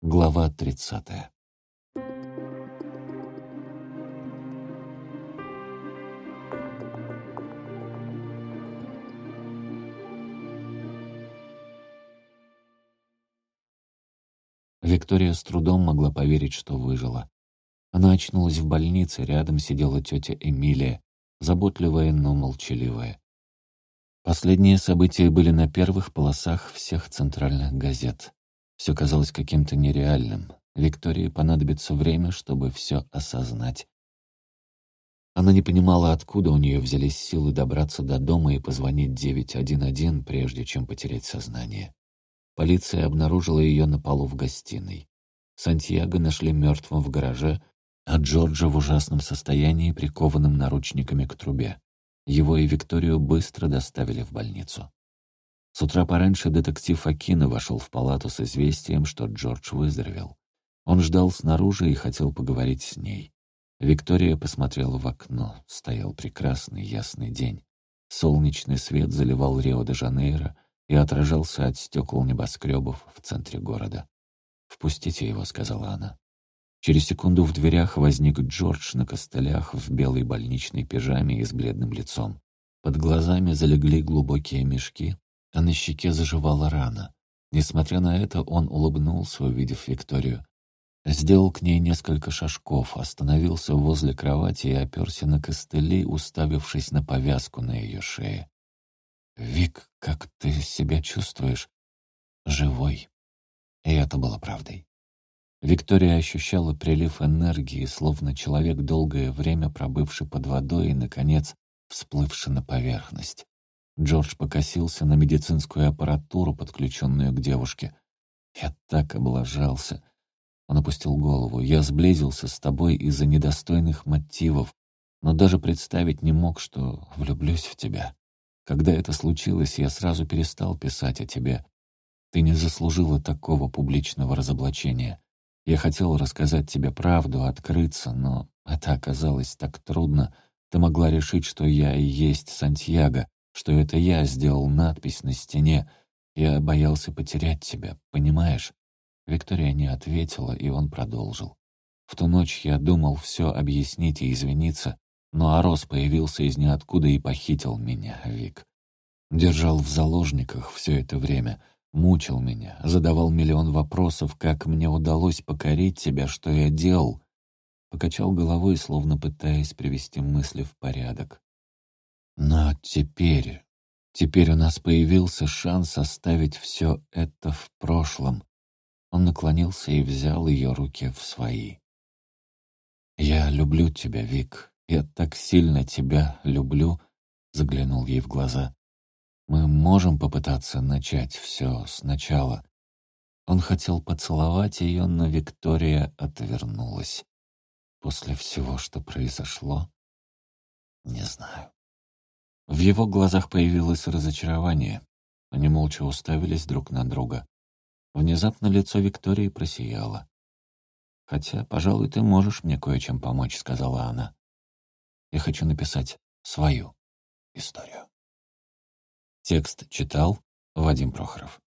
Глава тридцатая. Виктория с трудом могла поверить, что выжила. Она очнулась в больнице, рядом сидела тетя Эмилия, заботливая, но молчаливая. Последние события были на первых полосах всех центральных газет. Все казалось каким-то нереальным. Виктории понадобится время, чтобы все осознать. Она не понимала, откуда у нее взялись силы добраться до дома и позвонить 911, прежде чем потерять сознание. Полиция обнаружила ее на полу в гостиной. Сантьяго нашли мертвым в гараже, а Джорджа в ужасном состоянии, прикованным наручниками к трубе. Его и Викторию быстро доставили в больницу. С утра пораньше детектив Акина вошел в палату с известием, что Джордж выздоровел. Он ждал снаружи и хотел поговорить с ней. Виктория посмотрела в окно. Стоял прекрасный ясный день. Солнечный свет заливал Рио-де-Жанейро и отражался от стекол небоскребов в центре города. «Впустите его», — сказала она. Через секунду в дверях возник Джордж на костылях в белой больничной пижаме и с бледным лицом. Под глазами залегли глубокие мешки, а на щеке заживала рана. Несмотря на это, он улыбнулся, увидев Викторию. Сделал к ней несколько шажков, остановился возле кровати и оперся на костыли, уставившись на повязку на ее шее. «Вик, как ты себя чувствуешь?» «Живой». И это было правдой. Виктория ощущала прилив энергии, словно человек, долгое время пробывший под водой и, наконец, всплывший на поверхность. Джордж покосился на медицинскую аппаратуру, подключенную к девушке. «Я так облажался». Он опустил голову. «Я сблизился с тобой из-за недостойных мотивов, но даже представить не мог, что влюблюсь в тебя. Когда это случилось, я сразу перестал писать о тебе. Ты не заслужила такого публичного разоблачения. Я хотел рассказать тебе правду, открыться, но это оказалось так трудно. Ты могла решить, что я и есть Сантьяго, что это я сделал надпись на стене. Я боялся потерять тебя, понимаешь?» Виктория не ответила, и он продолжил. «В ту ночь я думал все объяснить и извиниться, но Арос появился из ниоткуда и похитил меня, Вик. Держал в заложниках все это время — Мучил меня, задавал миллион вопросов, как мне удалось покорить тебя, что я делал. Покачал головой, словно пытаясь привести мысли в порядок. Но теперь, теперь у нас появился шанс оставить все это в прошлом. Он наклонился и взял ее руки в свои. «Я люблю тебя, Вик. Я так сильно тебя люблю», — заглянул ей в глаза. Мы можем попытаться начать все сначала. Он хотел поцеловать ее, но Виктория отвернулась. После всего, что произошло, не знаю. В его глазах появилось разочарование. Они молча уставились друг на друга. Внезапно лицо Виктории просияло. «Хотя, пожалуй, ты можешь мне кое-чем помочь», — сказала она. «Я хочу написать свою историю». Текст читал Вадим Прохоров.